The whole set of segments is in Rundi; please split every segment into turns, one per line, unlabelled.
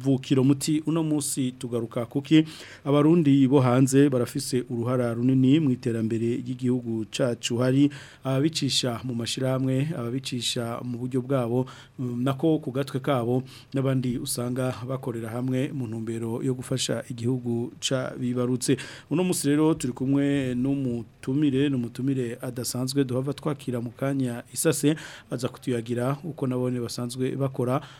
vukiro muti uno munsi tugaruka kuki abarundi bo hanze barafise uruhara runini mu iterambere ry'igihugu cacu hari ababicisha mu mashirahamwe ababicisha mu buryo bwabo mm, nako ku gatwe kabo n'abandi usanga bakorera hamwe mu ntumbero yo gufasha igihugu ca bibarutse uno munsi rero turi kumwe n'umutumire n'umutumire adasanzwe duhava twakira mu kanya isase aza kutuyagira uko nabone basanzwe bakora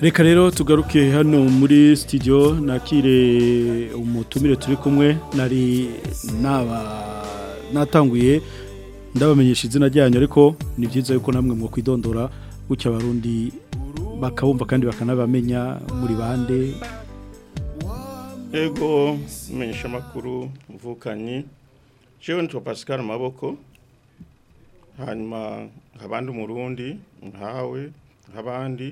reka rero tugaruke hano muri studio nakire umutumire turi kumwe nari natanguye ndabamenyesha izina ryanyu ariko ni byiza yuko namwe mwakwidondora gutya abarundi bakabumva kandi bakanabamenya muri bande
ego menyesha amakuru mvukanyi jewe nitwa Pascal maboko hanyuma nk'abandi umurundi nkawe nk'abandi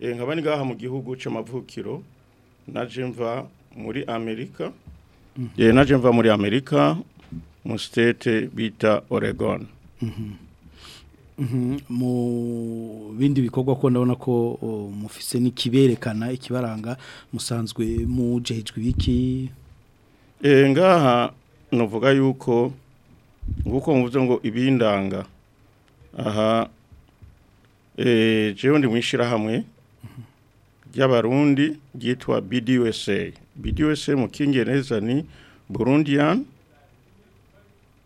nkaba ngaha mu gihugu cy'amavukiro naje mva muri amerika mhm. naje mva muri amerika mu sitete bita oregon mhm. Mhm.
mu bindi bikorwa ko ndabona ko mufise n'ikiberekana ikibaranga musanzwe mujejwe ibiki e,
ngaha nuvuga yuko nguko muvuze ngo ibindanga aha e, jewe ndi mu ishyirahamwe ry'abarundi ryitwa BDUSA BDUSA mu kingereza ni Burundian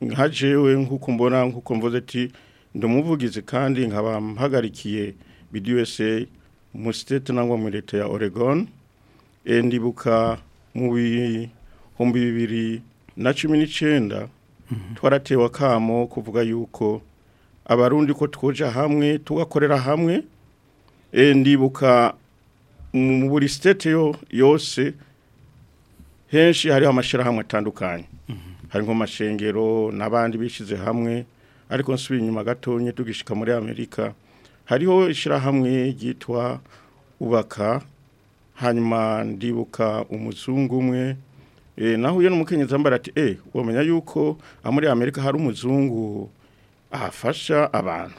nka nk'uko mbona nk'uko mvuze ati ndumuvugizi kandi nkaba mpagarikiye BDUSA mu state nangwa mu leta ya Oregon eh, ndibuka mu bihumbi bibiri na cumi n'icyenda mhm. twaratewe akamo kuvuga yuko abarundi ko twoja hamwe tugakorera hamwe eh, ndibuka muri state yose henshi hariho amashyirahamwe atandukanye harimo amashengero n'abandi bishyize hamwe ariko nsubira inyuma gatonye tugishika muri amerika hariho ishyirahamwe gitwa ubaka hanyuma ndibuka umuzungu umwe eh, naho uyu n'umukenyezi wambaye ati eee eh, wamenya yuko muri amerika hari umuzungu afasha abantu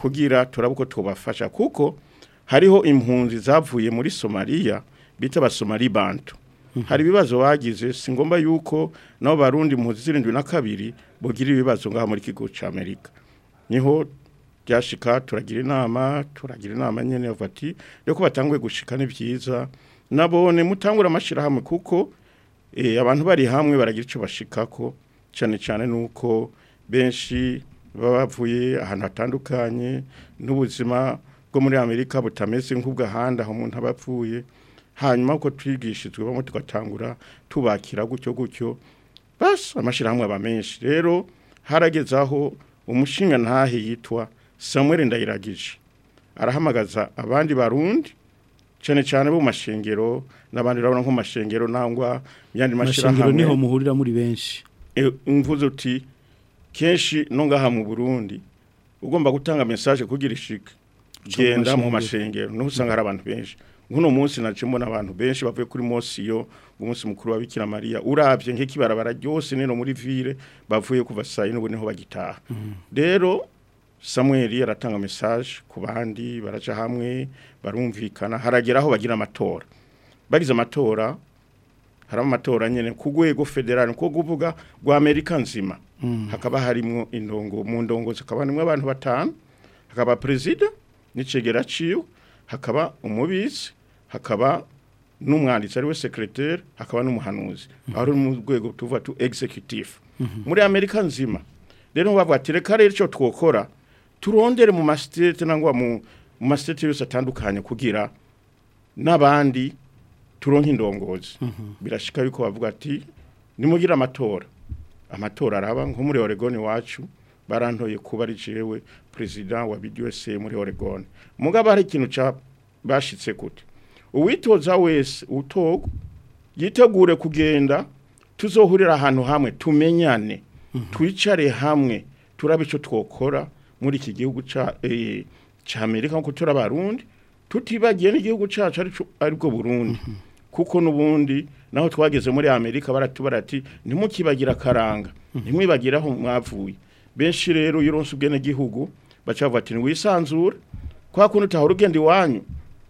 kugira turabe tubafasha kuko hariho impunzi zavuye muri somaliya bita abasomali bantu hari ibibazo bagize singomba yuko nabo barundi impunzi zirindwi na kabiri bugira ibibazo ngaha muri kigo cy'amerika niho byashika turagira inama turagira inama nyine ati yuko batanguye gushika ni byiza nabone mutangura amashyirahamwe kuko eh, abantu bari hamwe baragira icyo bashikako cyane cyane nuko benshi baba bavuye ahantu hatandukanye n'ubuzima bwo muri amerika butameze nk'ubw'ahandi aho umuntu abapfuye hanyuma uko twigishijwe bamwe tugatangura tubakira gutyo gutyo bas amashyirahamwe aba menshi rero harageze aho umushinga ntahe yitwa samuel ndayiragije arahamagaza abandi barundi cyane cyane bo mashengero n'abandi urabona nko mashengero nangwa myandi
mashengero niho muhurira muri benshi
e, uti kenshi no ngaha mu Burundi ugomba gutanga message kugira ishika genda mu mashengero no usanga hari abantu benshi nkuno munsi naje mbona abantu benshi bavuye kuri Mosiyo umunsi mukuru wa Bikira Maria urabye nke kibarabara ryose nino muri vire bavuye kuva saa 1 niho bagitaha mm-hmm. rero mm -hmm. samuel aratanga message ku bandi baraca hamwe barumvikana haragera aho bagira amatora bagize amatora harimo amatora nyine ku rwego federal ko kuvuga rwa amerika nzima mm. hakaba harimo indongo mu ndongozi hakaba harimo abantu batanu hakaba perezida n'ikigera ciwe hakaba umubitsi hakaba n'umwanditsi ari we sekiroteri hakaba n'umuhanuzi mm-hmm. aho ari mu rwego tuva tu egisekutif mm-hmm. muri amerika nzima rero bavuga ati reka rero twokora turondere mu masitete nangwa mu masitete yose atandukanye kugira n'abandi turonke indongozi mhm. birashika yuko bavuga ati nimugira amatora amatora araba nko muri Oregon wacu barantoye kuba ari jewe president wa BDUSA muri Oregon mugaba hari ikintu ca bashitse gute uwitoza wese utogo yitegure kugenda tuzohurira ahantu hamwe tumenyane mhm. twicare hamwe turabe ico twokora muri iki gihugu cya e, amerika nkuko turi abarundi tutibagiye n'igihugu cyacu ariko burundi mhm. kuko n'ubundi naho twageze muri amerika baratubara ati ntimukibagira akaranga mhm. mwavuye benshi rero iyo uronse ubwenegihugu bacavuga ati ntiwisanzure kwa kundi utahora ugenda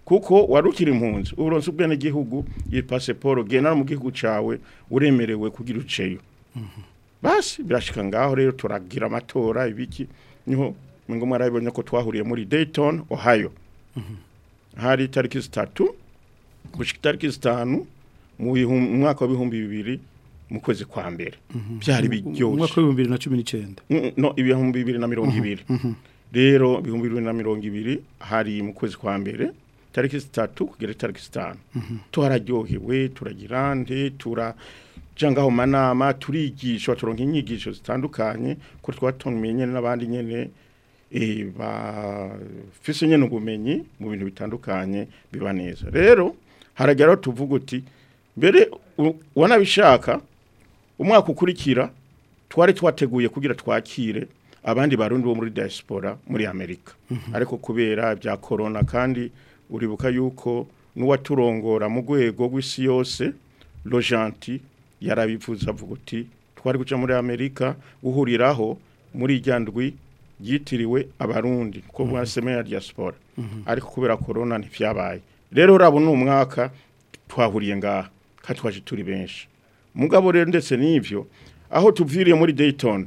kuko wari ukiri impunzi ubu uronse ubwenegihugu iyi pasiporo ugenda mu gihugu cyawe uremerewe kugira uceyo mhm. basi birashika ngaho rero turagira amatora ibiki niho ngo mwarabibonye ko twahuriye muri Dayton Ohio mhm. hari itariki zitatu gushyika itariki zitanu mu mwaka w'ibihumbi bibiri mu kwezi kwa mbere mhm. byari
biryoshye
umwaka
w'ibihumbi bibiri na cumi mm,
mm, no ibihumbi bibiri na mirongo mhm. ibiri rero ibihumbi bibiri na mirongo ibiri hari mu kwezi kwa mbere tariki zitatu kugera tariki zitanu tuhararyohewe turagirande tura janga mu manama turigisha turonka inyigisho zitandukanye kuri twatumenye n'abandi nyene eh bafise nyene ubumenyi mu bintu bitandukanye bibaneza rero haragera tuvuga uti mbere wanabishaka umwaka ukurikira twari twateguye kugira twakire abandi barundi bo muri diaspora muri Amerika mhm. ariko kubera bya corona kandi uribuka yuko n'uwaturongora mu gwego gw'isi yose lo gentil yarabivuze avuga uti twari guca muri amerika guhuriraho muri irya ndwi abarundi ko bwa semera rya siporo ariko kubera corona ntibyabaye rero urabona ni umwaka twahuriye ngaha kandi twaje turi benshi mugabo rero ndetse n'ibyo aho tuviriye muri Dayton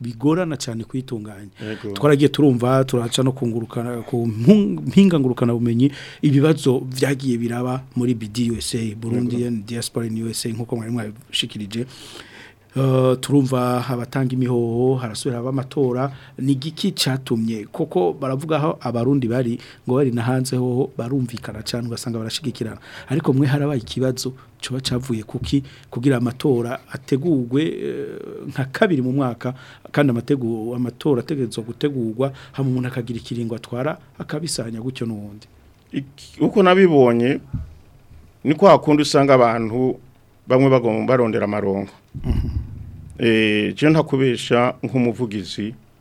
bigorana cyane kwitunganya twaragiye turumva turaca no kungurukana ku mpinga ngurukana bumenyi ibibazo byagiye biraba muri BD USA Burundi diaspora in USA nkuko mwari mwabishikirije Eh, turumva abatanga imihoho harasubira ab'amatora ni igiki cyatumye kuko baravuga aho abarundi bari ngo bari na hanze hoho barumvikana cyane ugasanga barashigikirana ariko mwe harabaye ikibazo cyo cyavuye kuki kugira amatora ategugwe eh, nka kabiri mu mwaka kandi amatora ategerezwa gutegurwa hano umuntu akagira ikiringo atwara akabisanya gutyo
n'ubundi uko nabibonye ni kwa kundi usanga abantu bamwe bagomba barondera amarongo
mhm. ejo
eh, ntakubesha nk'umuvugizi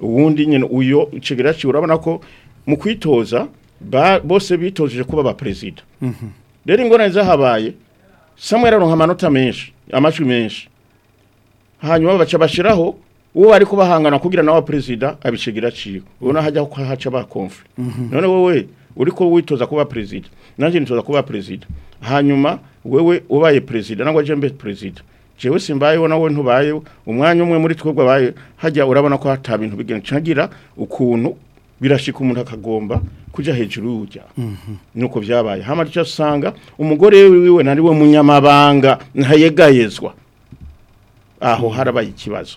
ubundi nyine uyo icegera ciwe urabona ko mu kwitoza bose bitojeje kuba ba perezida
mhm.
rero ingorane zahabaye samweri aronka amanota menshi amashu menshi hanyuma baca bashiraho uwo bari kubahangana kugira nawe president abishigira ciwe ubona hajya ko haca ba conflict mhm. none wewe ko witoza kuba president nanje nitoza kuba president hanyuma wewe ubaye president nangwa je mbe president jewe simbayeho nawe ntubaye umwanya umwe muri twebwe abaye hajya urabona ko hata bintu bigenda cagira ukuntu birashika umuntu akagomba kuja hejuru y'urya mhm. nuko byabaye hama cyo usanga umugore wiwe nari we munyamabanga ntayegayezwa aho hmm. harabaye ikibazo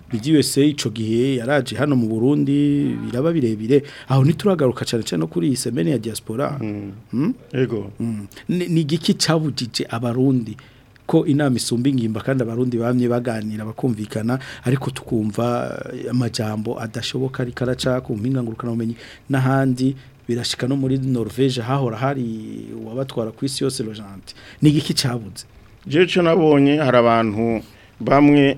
USA ico gihe yaraje hano mu Burundi biraba birebire aho nituragaruka cyane cyane no kuri iyi semene ya diaspora yego
mm.
mm? ni igiki cyabujije abarundi ko inama isumba ingimba kandi abarundi bamye baganira bakumvikana ariko tukumva eh, amajambo adashoboka ariko araca ku mpinga ngurukanabumenyi n'ahandi birashika no muri Norvège hahora hari wabatwara ku isi yose lojante ni igiki cyabuze
jewe cyo nabonye hari abantu bamwe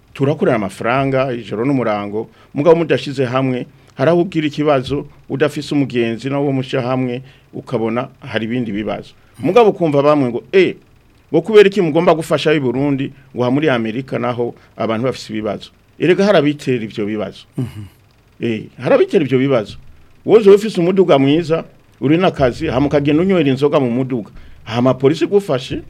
turakorera amafaranga ijoro n'umurango mugabo mudashize hamwe hari ikibazo udafise umugenzi nawo mushya hamwe ukabona hari ibindi bibazo mugabo ukumva bamwe ngo eh ngo kubera iki mugomba gufasha i Burundi ngo ha muri Amerika naho abantu bafise ibibazo erega harabitera ibyo bibazo mhm. eh harabitera ivyo bibazo wozo ufise umuduga mwiza uri nakazi hamukagenda unywera inzoga mu muduga hama polisi gufashe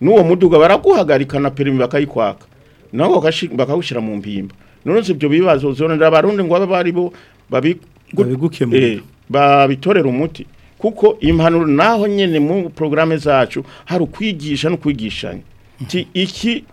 n'uwo muduga baraguhagarika na perimi bakayikwaka nabo bakawushyira mu mpimba none ibyo bibazo zonera abarundi ngo abe bari bo eh, babitorera umuti kuko impanuro naho nyine mu porogaramu zacu hari ukwigisha no kwigishanya iki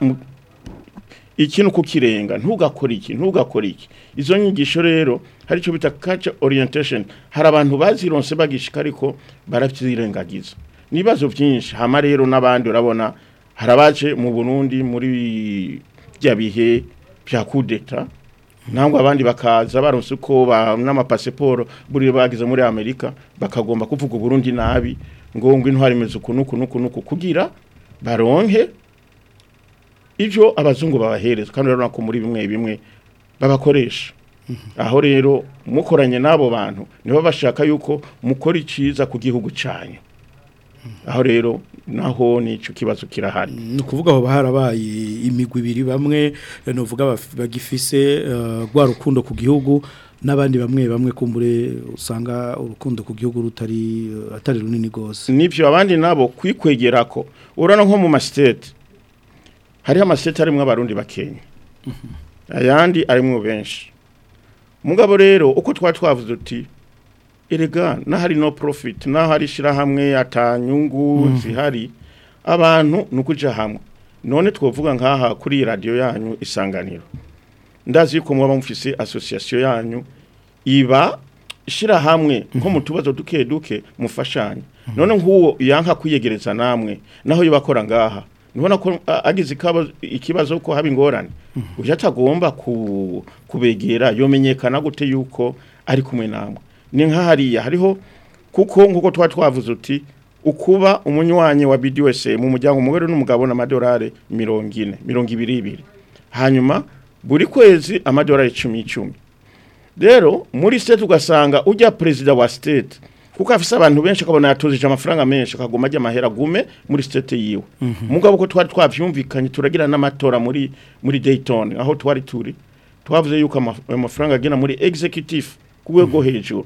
iki ni ukukirenga ntugakore iki ntugakore iki izo nyigisho rero hari icyo bita kaca orientation hari abantu bazironse bagishika ariko barabyirengagiza ni ibibazo byinshi hano rero n'abandi urabona harabaje mu burundi muri bya bihe bya kudeta ntabwo abandi bakaza baronse uko n'amapasiporo buriya bagize muri amerika bakagomba kuvuga Burundi nabi ngo ngo intwari imeze ukuntu ukuntu ukuntu kugira baronke ibyo abazungu babaherezwa kandi urabona ko muri bimwe bimwe babakoresha mhm. aho rero mukoranye n'abo bantu nibo bashaka yuko mukora icyiza ku gihugu cyanyu aho rero naho nico kibazo kirahari mm,
ni ukuvuga aho baharabaye imigwi ibiri bamwe nuvuga bagifise eh, rwa rukundo ku gihugu n'abandi bamwe bamwe kumbure usanga urukundo ku gihugu rutari eh, atari runini rwose
nibyo abandi nabo kwikwegera ko urabona nko mu masitete hariho amasitete arimo abarundi bakenya mhm. ayandi arimo benshi mugabo rero uko twaba twavuze uti erega n'ahari no profit n'ahari shirahamwe atanyungu mhm. zihari abantu nukuja hamwe none twovuga nkaha kuri radio yanyu isanganiro ndazi ko mwaba mufise association yanyu iba shirahamwe nko mu tubazo duke duke mufashanye mhm. none nk'uwo yanka kwiyegereza namwe naho yibakora ngaha nibona ko agize ikibazo uko haba ingorane mhm. ujya atagomba kubegera yomenyekana gute yuko ari kumwe namwe ni nkahariya hariho kuko nkuko tuba twavuze uti ukuba umunywanyi wa BDSM mu mujyango umugore n'umugabo n'amadorare 40 22 hanyuma buri kwezi amadorare 10 10 rero muri state ugasanga ujya president wa state kuko afise abantu benshi akabona yatozije amafaranga menshi akagoma ajya amahera gume muri state yiwe mm -hmm. mugabo ko twari twavyumvikanye turagira n'amatora muri muri Dayton aho twari turi twavuze yuko amafaranga agena muri executive kuwe go hejuru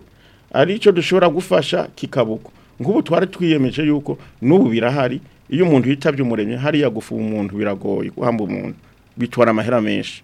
ari icyo dushobora gufasha kikabuko nk'ubu twari twiyemeje yuko n'ubu birahari iyo umuntu yitabye umuremyi hariya gufuha umuntu biragoye guhamba umuntu bitwara amahera menshi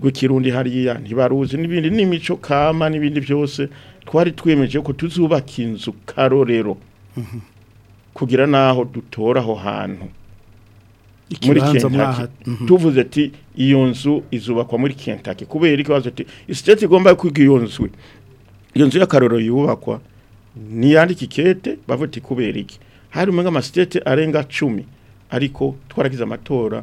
rw'ikirundi hariya ntibaruzi n'ibindi n'imico kama n'ibindi byose twari twemeje ko tuzubaka inzu karorero mhm. kugira n'aho dutora aho hantu muri kentaki mhm. tuvuze ati iyo nzu izubakwa muri kentaki kubera ikibazo ati isiteti igomba kwiga iyo nzu iyo nzu y'akarorero yubakwa ntiyandike ikete bavuga ati kubera iki hari umwe amasitete arenga cumi ariko twaragize amatora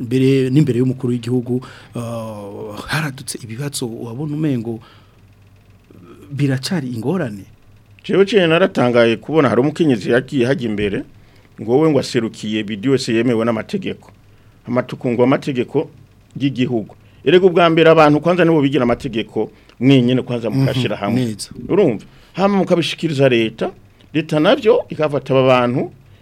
mbere n'imbere y'umukuru w'igihugu eh, haradutse ibibazo wabona umengo biracari ingorane
jewe cyane naratangaye kubona hari umukenyezi yagiye hajya imbere wowe ngo aserukiye bidi wese yemewe n'amategeko amatukungwa amategeko y'igihugu erega ubwa mbere abantu kwanza nibo bigira amategeko mwenyine kwanza mhm. mukashira hamwe urumva hama mukabishikiriza leta leta navyo ikafata abantu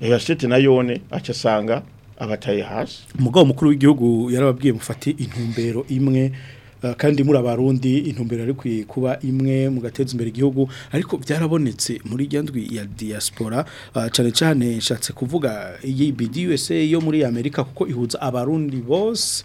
ya sitete na yone asanga abataye hasi
umugabo mukuru w'igihugu yarababwiye mufate intumbero imwe eh, kandi muri abarundi intumbero ari kuba imwe mu gateza imbere igihugu ariko byarabonetse muri ndwi ya diaspora eh, cyane cyane nshatse kuvuga iyi bidi yo muri Amerika kuko ihuza abarundi bose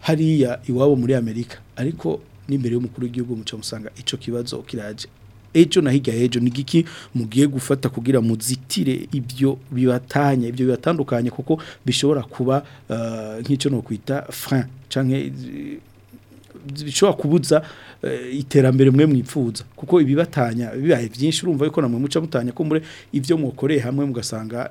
hariya iwabo muri Amerika ariko n'imbere y'umukuru w'igihugu muca musanga ico kibazo kiraje ejo na hirya ejo ni giki mugiye gufata kugira muzitire ibyo bibatanye ibyo bibatandukanye kuko bishobora kuba eh, nk'icyo no kwita frein canke eh, bishobora kubuza eh, iterambere mwe mwipfuza kuko ibibatanya bibaye byinshi urumva yuko namwe muca mutanya ko mure ibyo mukoreye hamwe mugasanga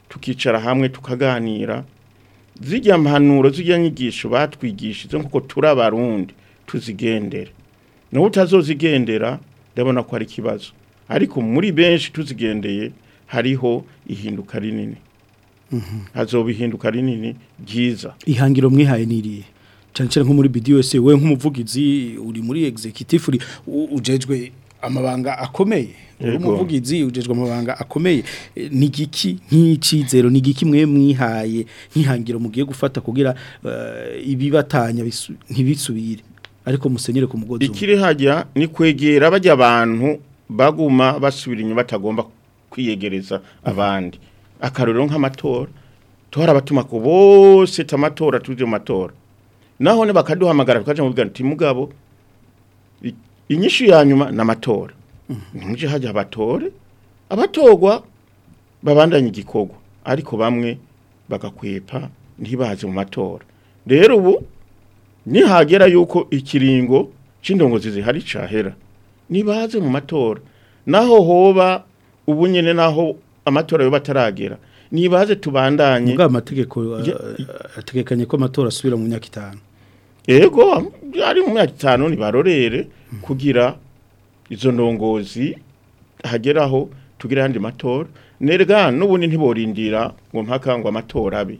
tukicara hamwe tukaganira zijya mpanuro zijya nyigisho batwigishije nk'uko turi abarundi tuzigendera naho utazozigendera ndabona ko ari ikibazo ariko muri benshi tuzigendeye hariho ihinduka rinini azobihinduka rinini ryiza
ihangiro mwihaye niriye cyane nko muri bidi we nk'umuvugizi uri muri executive uri ujejwe amabanga akomeye umuvugizi ujejwe amabanga akomeye eh, ni giki nk'icizero ni giki mwe mwihaye nk'ihangiro mugiye gufata kugira eh, ibibatanya ntibisubire ariko musenyere ku mugozi
ikiri hajya ni kwegera bajya abantu baguma basubira inyuma batagomba kwiyegereza abandi akaruriro nk'amatora tora abatuma ko bose tamatora tuje mu matora naho ne bakaduhamagara tukaje mu bwira mugabo inyishu ya nyuma na matora mm-hmm. nimuje hajya abatore abatogwa babandanye igikogo ariko bamwe bagakwepa ntibaze mu matora rero ubu nihagera yuko ikiringo c'indongozi zihari cahera nibaze mu matora naho hoba ubunyene naho amatora yo bataragera nibaze tubandanye
ubwo amategeko uh, ategekanye ko amatora asubira mu myaka itanu
yego ari mu myaka itanu ntibarorere hmm. kugira izo ndongozi hageraho tugira handi matora nerwa n'ubundi ntiborindira ngo mpaka ngo amatora abe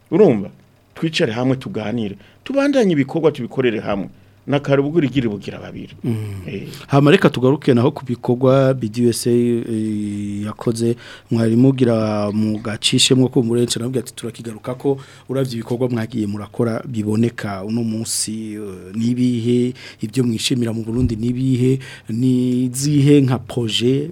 urumva twicare hamwe tuganire tubandanye ibikorwa tubikorere hamwe nakara ubugurigiri bugira babiri mm. eh.
hama reka tugaruke naho ku bikorwa BDUSA eh, yakoze mwarimu ugira mugacishemwe ko murenze nabwo ati turakigaruka ko uravye ibikorwa mwagiye murakora biboneka uno munsi eh, nibihe ibyo mwishimira mu Burundi nibihe nizihe nka projet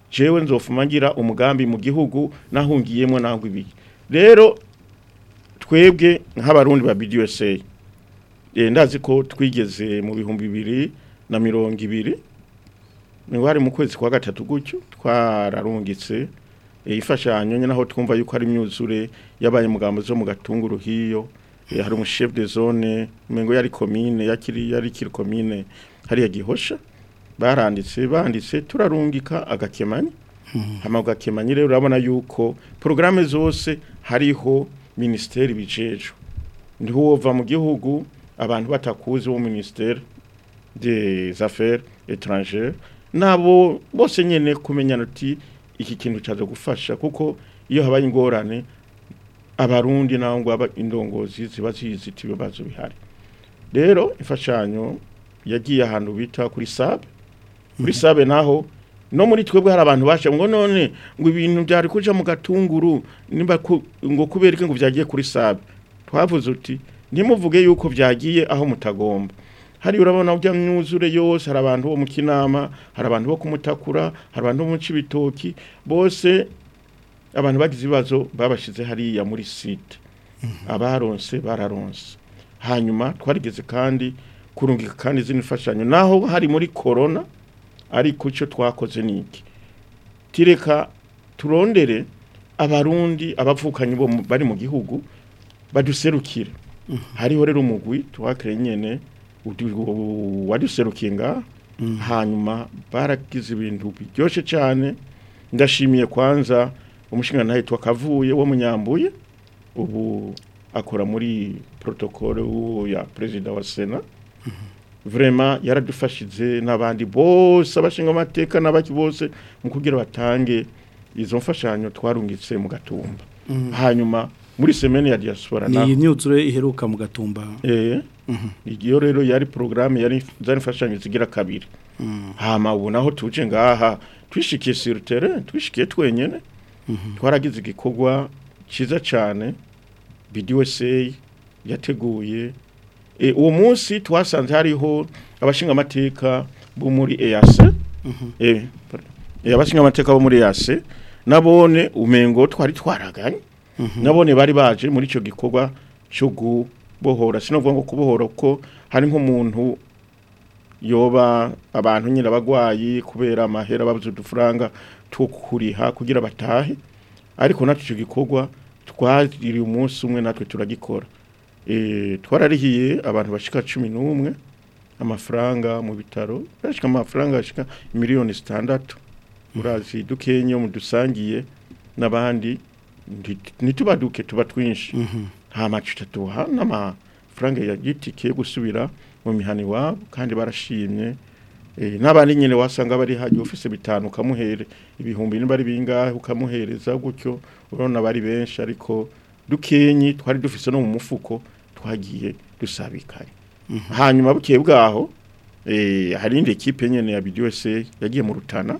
jewe nzofuma ngira umugambi mu gihugu nahungiyemo naho ibiki rero twebwe nk'abarundi ba BDSA eh, ndazi ko twigeze mu bihumbi bibiri na mirongo ibiri ni wari mu kwezi kwa gatatu gutyo twararungitse ifashanyo nyine aho twumva yuko hari imyuzure y'abanyamugambo zo mu gatunguru hiyo eh, hari chef de zone umengo yari komine yakiri yari kiri hari ya gihosha baranditse banditse turarungika agakemanye mhm. hama agakemanye rero urabona yuko porogaramu zose hariho minisiteri bicejo niho wova mu gihugu abantu batakuzi bo minisiteri des affaires étrangères nabo bose nyene kumenyana uti iki kintu cyaje gufasha kuko iyo habaye ingorane abarundi naho ngo indongozi ziba zizi bihari rero imfashanyo yagiye ahantu bita kuri sabe kuri mhm. sabe naho no muri twebwe hari abantu bashe ngo none ngo ibintu byari kuja mu gatunguru nimba ngo kubereke ngo byagiye kuri sabe twavuze uti ntimuvuge yuko byagiye aho mutagomba hari urabona ujya mwuzure yose hari abantu bo mu kinama hari abantu bo kumutakura hari abantu bo mu bose abantu bagize ibibazo babashize hariya muri site mhm. abaronse bararonse hanyuma twarigeze kandi kurungika kandi zino imfashanyo naho hari muri korona ariko icyo twakoze ni iki tireka turondere abarundi abavukanye bo bari mu gihugu baduserukire mhm. hariho rero umugwi tuhakire nyine wari userukinga mm. hanyuma baragize ibintu biryoshye cyane ndashimiye kwanza umushinga ahitwa kavuye wo munyambuye ubu akora muri protokole ya perezida wa sena mm-hmm. vrema yaradufashije n'abandi bose abashinga amateka n'abaki bose mu kugira batange izo mfashanyo twarungitse mu gatumba mm-hmm. hanyuma muri semeni ya diaspora
ni imyuzure iheruka mu gatumba
eh mhm. igiyo rero yari programme yari zanifashanye zigira kabiri mm. hama ubu naho tuje ngaha twishikiye sur terrain twishikiye twenyene mhm. twaragize igikorwa cyiza cyane BDSA yateguye e, uwo munsi twasanze hariho abashinga amateka bo muri mhm. EAC eh, eh abashinga amateka bo muri EAC nabone umengo twari twaraganye Mhm. nabone bari baje muri icyo gikorwa cyo gubohora sinavuga ngo kubohora ko hari nk'umuntu yoba abantu nyine abagwayi kubera amahera babuze udufaranga two kugira batahe ariko natwe icyo gikorwa twagiriye umunsi umwe natwe turagikora eh, twararihiye abantu bashika cumi n'umwe amafaranga mu bitaro bashika amafaranga ashika miliyoni zitandatu murazi mu dusangiye n'abandi ntitubaduke tuba twinshi nta mhm. macuta tuha n'amafaranga ya yo gusubira mu mihani wa kandi barashimye e, n'abandi nyine wasanga bari hajya ufise bitanu ukamuhere ibihumbi niba ari bingahe ukamuhereza gutyo urabona bari benshi ariko dukenyi twari dufise no mu mufuko twagiye dusabikanye mhm. hanyuma bukeye bwaho e, hari indi ekipe nyine ya bidi yagiye mu rutana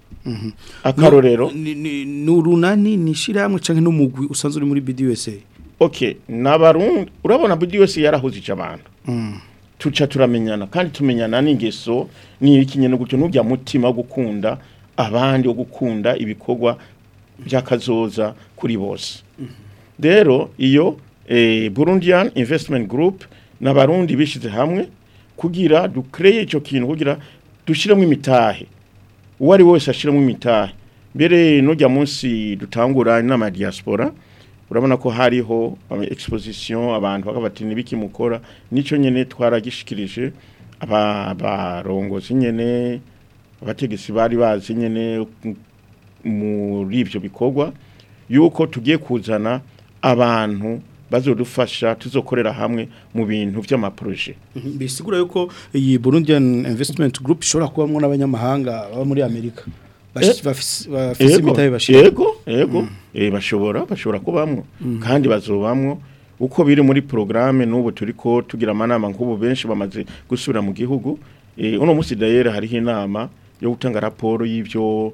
mhm. akarorero
ni urunani ni ishyirahamwe cyangwa n'umugwi usanzwe uri muri bdsa
oke n'abarundi urabona bdsa yarahuzije abantu mm. tuca turamenyana kandi tumenyana n'ingeso ni ikinyene gutyo ntujya mutima gukunda abandi wo gukunda ibikorwa mm-hmm. by'akazoza kuri bose mm-hmm. rero iyo eh, burundian investment group n'abarundi bishize hamwe kugira dukereye icyo kintu kugira dushyiremo imitahe uwo ari wese ashyiramo imitahe mbere n'ujya munsi dutangura inama ya diaspora urabona ko hariho exposition abantu bakabati nibiki mukora nico nyene twaragishikirije abarongozi nyene abategetsi bari bazi nyine muri ibyo bikorwa yuko tugiye kuzana abantu bazodufasha tuzokorera hamwe mu bintu by'amaporoje mhm,
bisigura yuko iyi Burundian Investment Group ishobora kubamwo n'abanyamahanga baba muri Amerika eh, bafise
mm. eh, bashobora bashobora kubamwo mm. kandi bazobamwo uko biri muri programme n'ubu turi ko tugira amanama nk'ubu benshi bamaze gusubira mu gihugu eh, uno musi dayera hariho inama yo gutanga raporo
y'ibyo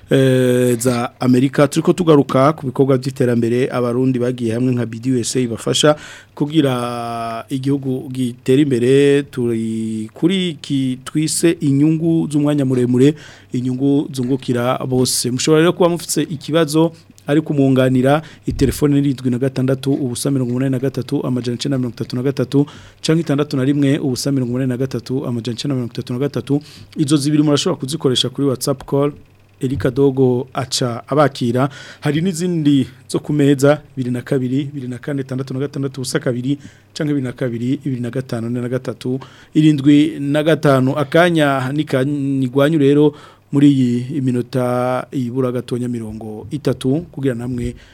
eh, za amerika turi tugaruka ku bikorwa by'iterambere abarundi bagiye hamwe nka bd usa bafasha kugira igihugu gitera imbere turi kuri iki inyungu z'umwanya muremure inyungu zungukira bose mushobora rero kuba mufite ikibazo ariko i telefone n'irindwi na gatandatu ubusa mirongo umunani na gatatu amajana icyenda mirongo itatu na gatatu cyangwa itandatu na rimwe ubusa mirongo umunani na gatatu amajana icyenda mirongo itatu na gatatu izo zibiri murashobora kuzikoresha kuri WhatsApp Call erika dogo aca abakira hari n'izindi zo ku meza bibiri na kabiri bibiri na kane itandatu na gatandatu ubusa kabiri cyangwa bibiri na kabiri bibiri na gatanu na gatatu irindwi na gatanu akanya ntigwanyu rero muri iyi minota ibura gatonya mirongo itatu kugira namwe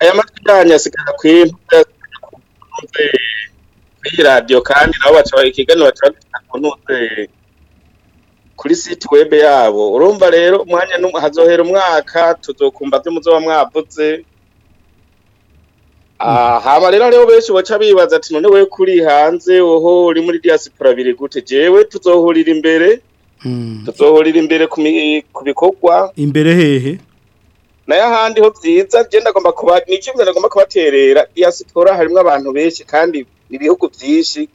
aya matwi yanyu asigara ku ntuze kuri radiyo kandi nabo baca ikiganiro baca ku ntuze kuri site web yabo urumva rero umwanya hazohera umwaka tuzokumva byo muzoba mwavuze aha rero hariho benshi baca bibaza ati none we kuri hanze woho uri muri diaspora biri gute jyewe tuzohurira imbere
Mm.
tuzohorira imbere ku
imbere hehe
nayo ahandi ho byiza genda agomba kuba ni icyumba agomba kubaterera diyasipora harimo abantu benshi kandi ibihugu byinshi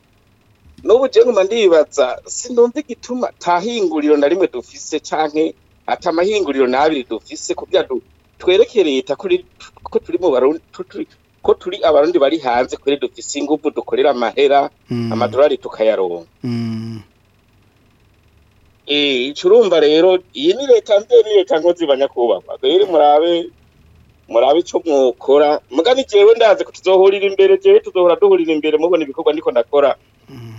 n'ubu ngoma ndibaza sinumva gituma tahinguriro na rimwe dufise cyane ati n'abiri dufise kugira ngo twereke leta ko turi mu ko turi abarundi bari hanze kuri dufise ingufu dukorera amahera
mm.
amadorari tukayaronga
mm.
icurumba rero iyi ni leta mbe leta ngo zibanya kubakwa rero murabe murabe icyo mwokora mugana igihe ndazi ko tuzohurira imbere jewe tuzohora duhurira imbere mubona ibikorwa niko ndakora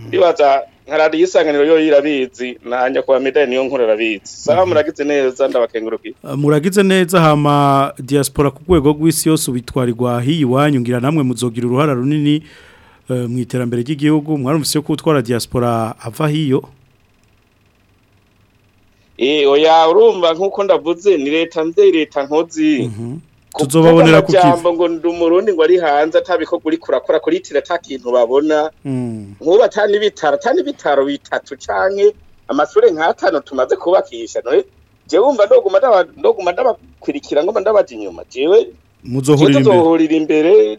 ndibaza nka radiyo yo irabizi na nyakubahwa medani niyo nkuru arabizi saha muragize neza ndabakengurukiye
muragize neza hama diaspora ku rwego rw'isi yose ubitwarirwa hiyi iwanyu namwe muzogira uruhara runini mu iterambere ry'igihugu mwarumvise ko utwara diaspora ava hiyo
oya urumva nk'uko ndavuze ni leta nze leta nkozi mhm.
tuzobabonera ku
kivu ngo ndi umurundi ngo ari hanze atabiko kuri kurakora kuri tira ta kintu babona
mm.
nkuba tani bitaro tani bitaro bitatu canke amashure nk'atano tumaze kubakisha no je wumva ndoguma ndaba ndoguma ndabakwirikira ngo ndabaje inyuma jewe
muzohurira imbere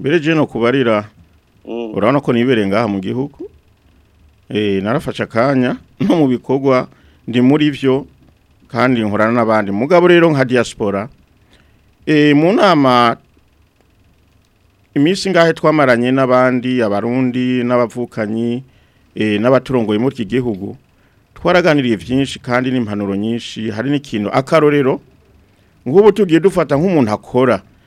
mbere
no kubarira
mm.
urabona ko nibere ngaha mu gihugu eh, narafashe akanya no mu bikorwa ndi muri byo kandi nkorana n'abandi mugabo rero nka diaspora Eh, mu nama iminsi ngahe twamaranye n'abandi abarundi n'abavukanyi eh, n'abaturongoye muri iki gihugu twaraganiriye byinshi kandi n'impanuro nyinshi hari n'ikintu akarorero nk'ubu tugiye dufata nk'umuntu akora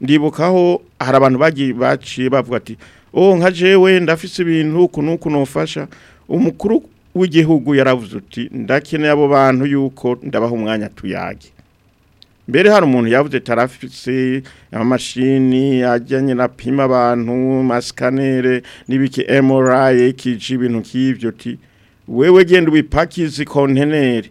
ndibukaho hari abantu baciye bavuga ati oh nka jewe ndafise ibintu uku n'uku nufasha umukuru w'igihugu yaravuze uti ndakeneye abo bantu yuko ndabaha umwanya tuyage mbere hari umuntu yavuze tarafisi amamashini ajyanye na pima abantu masikanere n'ibiki MRI ekiji ibintu nk'ibyo ti wewe genda ubipakize konteneri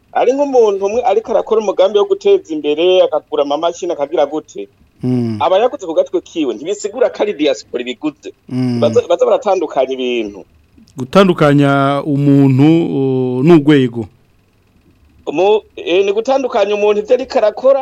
ari
nk'umuntu umwe ariko arakora umugambi wo guteza imbere akagura amamashini akagira gute hmm. abayaguze ku gatwe kiwe ntibisigura ko ari diaspora ibiguze
hmm.
baza baratandukanya ibintu
gutandukanya umuntu uh, n'urwego
eh, ni gutandukanya umuntu ibyo ariko arakora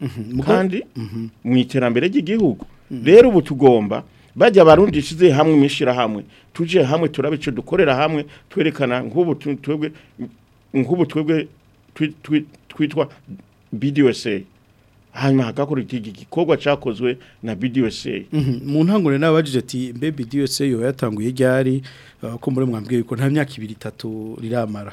mhm.
kandi
mhm.
mu iterambere ry'igihugu rero ubu tugomba bajya barundishize hamwe imishira hamwe tuje hamwe turabe icyo dukorera hamwe twerekana nk'ubu twebwe nk'ubu twebwe twitwa BDOC hanyuma hagakora gikorwa cyakozwe na BDSA
mhm. mu ntangure nabajije ati mbe BDSA yo yatanguye ryari uh, ko muri mwambwiye ko nta myaka 2 3 riramara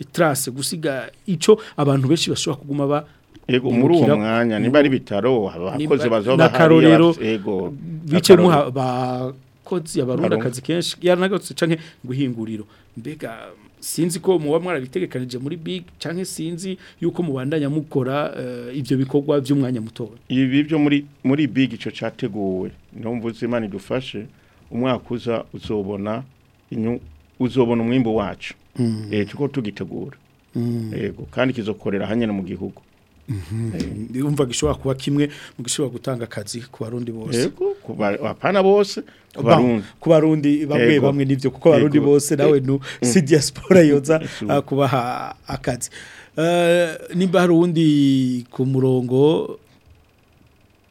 itarase gusiga icyo abantu benshi bashobora kuguma ba
ego muri uwo mwanya niba ari ibitaro abakozi bazoba
n'akarorero bicemo abakozi
abarunda
akazi kenshi yaranagutse canke guhinguriro mbega sinzi ko muba mwarabitegekanije muri big cyangwa sinzi yuko mubandanya mukora eh, ibyo bikorwa by'umwanya mutoya
ibi byo muri muri big icyo cyateguwe niyo mvuze imana idufashe umwaka uza uzobona uzobona umwimbo wacu mm. eh, tuko tugitegura yego mm. kandi kizokorera hanyine mu gihugu
urumva uhuh. eh, gishobora kuba kimwe mu gishobora gutanga akazi ku barundi bose
apana bose
ku barundi bamwe bamwe n'ibyo kuko abarundi bose nawe mm. si diaspora yoza ah, kubaha akazi eh, nimba hari ku murongo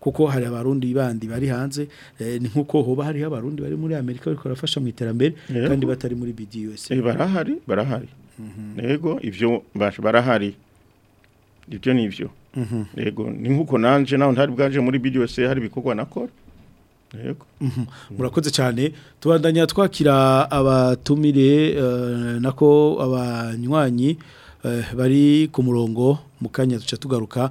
kuko hari abarundi bandi bari hanze eh, ni nkuko hoba hariho abarundi bari muri Amerika bariko barafasha mu iterambere kandi batari muri BD USA
eh, barahari barahari nego mhm. ivyo barahari ivyo nivyo
Mm-hmm.
yego ni nk'uko nanjye nawe ntari bwaje muri video se hari ibikorwa nakora
mm-hmm. murakoze cyane tubandanya twakira abatumire eh, nako abanywanyi eh, bari ku murongo mu kanya duca tugaruka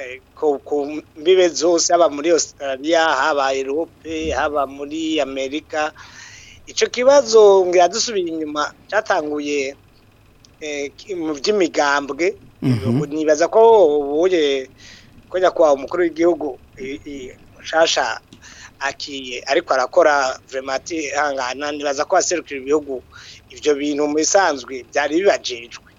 eh, ku mbibe zose haba muri australia haba europe haba muri amerika icyo kibazo ngira dusubiye inyuma cyatanguye eh, mu by'imigambwe nibaza ko ubuye kujya kwa umukuru w'igihugu nshasha akiye ariko arakora veremati ihangana nibaza ko aserukira ibihugu ibyo bintu mu bisanzwe byari bibajijwe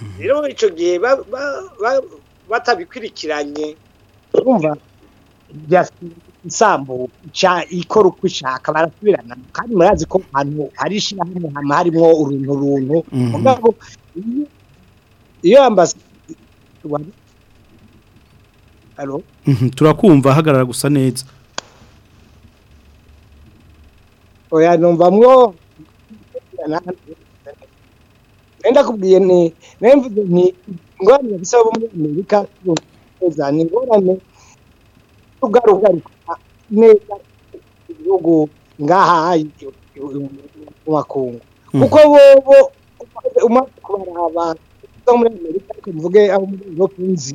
mhm.
rero muri icyo gihe batabikurikiranye urumva isambu ikora uko ishaka barasubirana kandi murazi ko ahantu hari ishyirahamwe hama harimo uruntu runtu mugabo mhm. iyo ambasaderi
turakumva hagarara gusa neza
oya numva mwo nenda kubwiye ni nemvuze ni ngorane bisaba mu Amerika neza ni ngorane ugarugaruka neza igihugu ngaha mu makungu kuko bobo umaze kubaraba muri Amerika ariko aho muri Europe nzi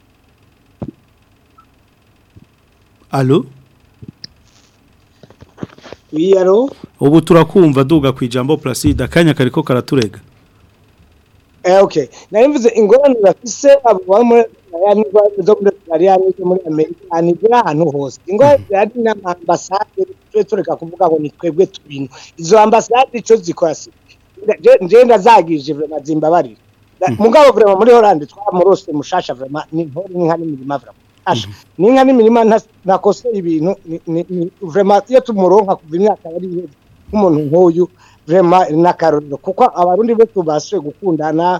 Allo
Oui
allo
Ubu turakumva duga ku ijambo Placide akanya kariko karaturega
Eh okay narimvuze ingorane bafise abo bamwe zo muri muri Amerika ni ahantu hose ingorane mhm. ari na ambassade twe tureka kuvuga ngo ni twebwe tubintu izo ambassade ico zikora se je ndazagije mazimba bari mhm. mugabo vraiment muri Hollande twarose mushasha vraiment ni ntore ni nka n'imirima Mhm. ni nka n'imirima ntakose ibintu vema iyo tumuronka kuva imyaka yari iheze nk'umuntu nk'uyu vema ni akarorero kuko abarundi bo tubashe gukundana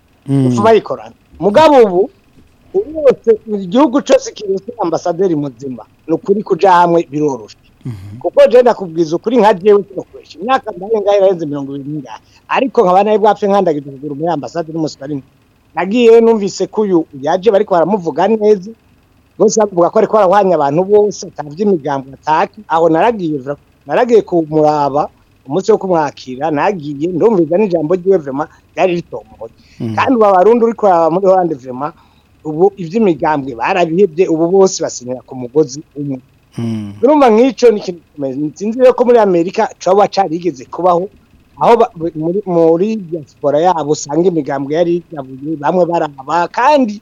yafuma hmm. yikora mugabo ubu urose igihugu cyose kiruse ambasaderi muzima ni ukuri kuja hamwe biroroshe mhm. kuko je ndakubwiza ukuri nka jewe kinokoresha imyaka ndarenga irarenze mirongo ariko nkaba nawe bwapfe nkandagije kugura muri ambasade n'umusitari nagiye numvise ko uyu yaje bari baramuvuga neza bose bavuga ko ariko arahwanya abantu bose atabye imigambi ataka aho naragiye naragiye kumuraba umunsi wo kumwakira nagiye ndumviza n'ijambo ry'iwe vema ryari ritomboye hmm. kandi ubu abarundi uri kuraba muri oranje vema ubu iby'imigambwe barabihebye ubu bose basinyira ku mugozi umwe hmm. urumva nk'icyo ni ikintu sinzi ko muri amerika caba carigeze kubaho aho muri diaspora yabo usanga imigambwe yari yavuye bamwe baraba kandi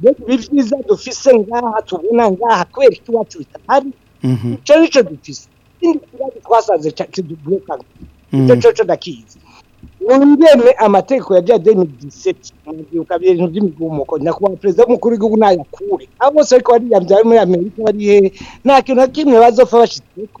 mbese ibyiza dufise ngaha tubona ngaha kubera ko iwacu bitahari mhm. icyo nicyo dufise ikindi kibazo twasanze kidubuye icyo hmm. cyo cyo ndakizi wongere amategeko ya bya deni diseti mwibuka ibintu by'imigumuko nyakubahwa perezida w'umukuru w'igihugu ntayakure abo bose ariko bariyambye muri amerika bari hehe nta kintu na kimwe bazopfa bashyizeko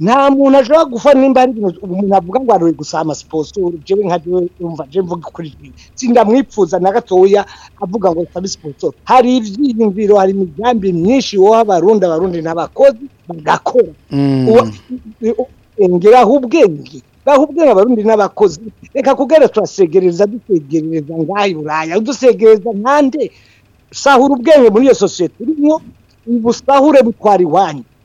nta muntu ashobora gufa nimba ari umuntu avuga ngo arore gusama siponsoro jewe nka jewe umva je mvuga kuri jewe sindamwipfuza na gatoya avuga ngo sabi siponsoro hari ivyiyumviro hari imigambi myinshi woha abarundi abarundi n'abakozi bagakora ngira ahubwenge bakubwira abarundi n'abakozi reka kubwira turasegereza dutegereza ngaho buraya dusegereza nkande sahura ubwenge muri iyo sosiyete urimo ubusahure butwara iwanyu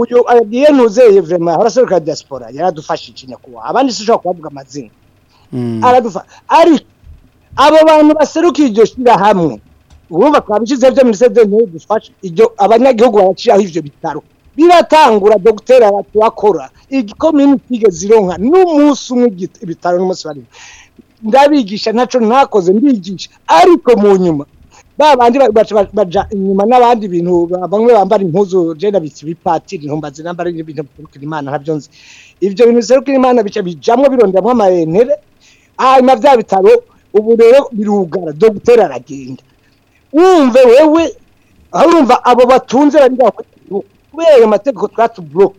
uyu agiye ntuzeye vraiment abaserukira diaspora yaradufashije nyakuba abandi sinshobora kubavuga amazina mm. aradufa ari abo bantu baserukira iryo shirahamwe urumva twabishizeho byo minisiteri dufasha ibyo abanyagihugu baraciraho ivyo bitaro biratangura dogiteri arakora igikomini kigeze ironka n'umunsi umwe ibitaro n'umunsi barimo ndabigisha ntacyo ntakoze mbigisha ariko mu nyuma babandi baja inyuma n'abandi bintu bamwe bambara impuzu jenda bitse bipatiri ntumbaze nambara ibintu biserukira imana ntabyo nzi ivyo bintu biserukira imana bica bijamwo bironderamwo amayentere hanyuma vya bitaro ubu rero birugara dogiteri aragenda wumve wewe urumva abo batunze bari bakwiye kubera ayo mategeko twatuburoke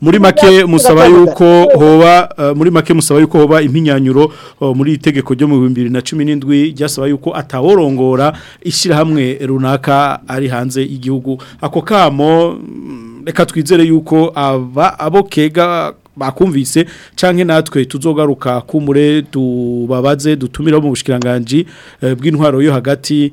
muri make musaba yuko hoba muri make musaba yuko hoba impinyanyuro muri itegeko ryo mu 2017 ryasaba yuko ataworongora ishyira hamwe runaka ari hanze igihugu ako kamo reka twizere yuko aba abo kega bakumvise canke natwe tuzogaruka kumure tubabaze dutumira mu bushikiranganje eh, bw'intwaro yo hagati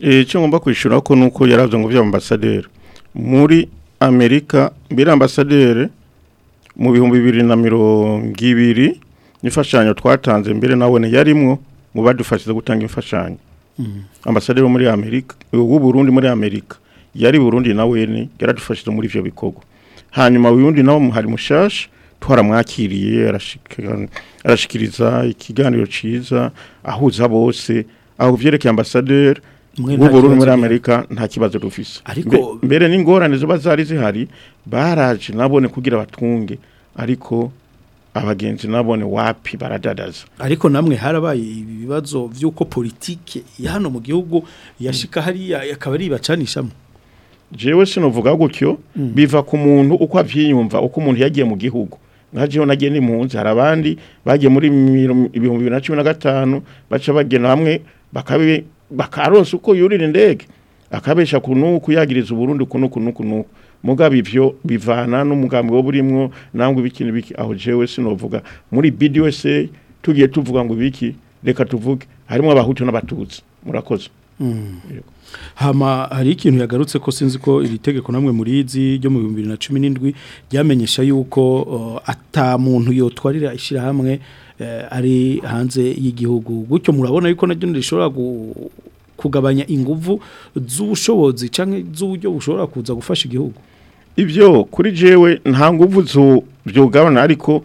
eh,
icyo ngomba kwishyura ko ni uko yarabyo ngo byaba muri amerika mbere ambasaderi mu bihumbi bibiri na mirongo ibiri n'imfashanyo twatanze mbere nabone yarimwo mu badufashije gutanga imfashanyo mm-hmm. ambasaderi muri amerika Burundi muri amerika yari burundi nawe yaradufashije muri ibyo bikogo. hanyuma uyu nawe hari mushasha twaramwakiriye arashikiriza ikiganiro cyiza ahuza bose aho byerekeye ambasaderi
w'ubururu
muri amerika nta kibazo
ariko
mbere n'ingorane ziba zari zihari baraje nabone kugira batunge ariko abagenzi nabone wapi baradadaza
ariko namwe harabaye ibibazo by'uko politike ya mu gihugu yashika hariya akaba ari ibacanishamo
jewe sinovuga gutyo mm. biva ku muntu uko abyiyumva uko umuntu yagiye mu gihugu najeho nagiye ni munsi hari abandi bagiye muri 2015 baca bagena hamwe bakabe bakaronsa uko yurira indege akabesha kunuku yagiriza uburundi kunuku nuku nuku mugabe ivyo bivana n'umugambi wo burimwo nangwe ibikintu biki aho jewe sinovuga muri BDSA tugiye tuvuga ngo biki reka tuvuge harimo abahutu n'abatutsi murakoze mm.
hama hari ikintu yagarutse ko sinzi ko iri tegeko namwe murizi ryo mu 2017 ryamenyesha yuko uh, ata muntu yotwarira ishyirahamwe uh, e, ari hanze y'igihugu gutyo murabona yuko naryo rishobora kugabanya inguvu z'ubushobozi cyangwa z'uburyo bushobora kuza gufasha igihugu
ibyo kuri jewe nta nguvu byugabana ariko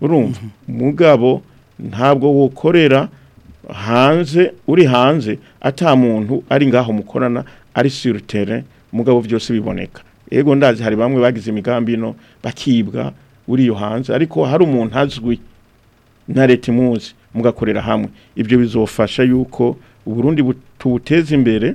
urumva mhm. mugabo ntabwo wukorera hanze uri hanze ata muntu ari ngaho mukorana ari sur mugabo byose biboneka yego ndazi hari bamwe bagize imigambi ino bakibwa uriyo hanze ariko hari umuntu azwi na leta imuzi mugakorera hamwe ibyo bizofasha yuko uburundi tubuteza imbere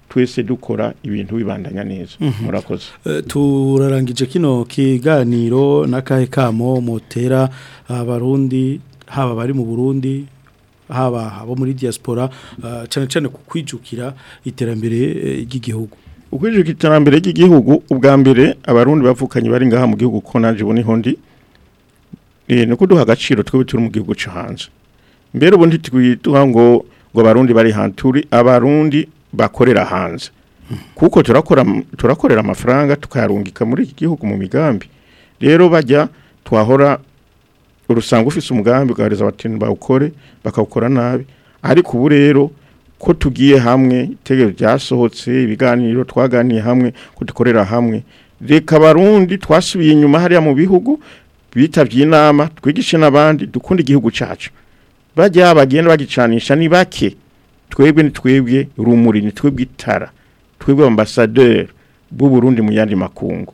twese dukora ibintu bibandanya neza
mhm.
murakoze
eh, turarangije kino kiganiro n'akahe kamo motera abarundi haba bari mu burundi haba abo muri diaspora eh, cyane cyane ku kwijukira iterambere eh, ry'igihugu
ukwijukira iterambere ry'igihugu ubwa mbere abarundi bavukanye bari ngaha mu gihugu ko naje ubu niho Eh, ni kuduha agaciro twebwe turi mu gihugu cyo hanze mbere ubundi twituha ngo ngo abarundi bari hanze turi abarundi bakorera hanze kuko turakora turakorera amafaranga tukayarungika muri iki gihugu mu migambi rero bajya twahora urusanga ufise umugambi ugahereza abatintu bawukore bakawukora nabi ariko ubu rero ko tugiye hamwe itegeko ryasohotse ibiganiro twaganiye hamwe ko dukorera hamwe reka abarundi twasubiye inyuma hariya mu bihugu bitavye inama twigishe nabandi dukunda igihugu cyacu bajya bagenda bagicanisha ni bake twebwe ni twebwe rumuri ni twebwe itara twebwe ambassadeur b'u Burundi mu yandi makungu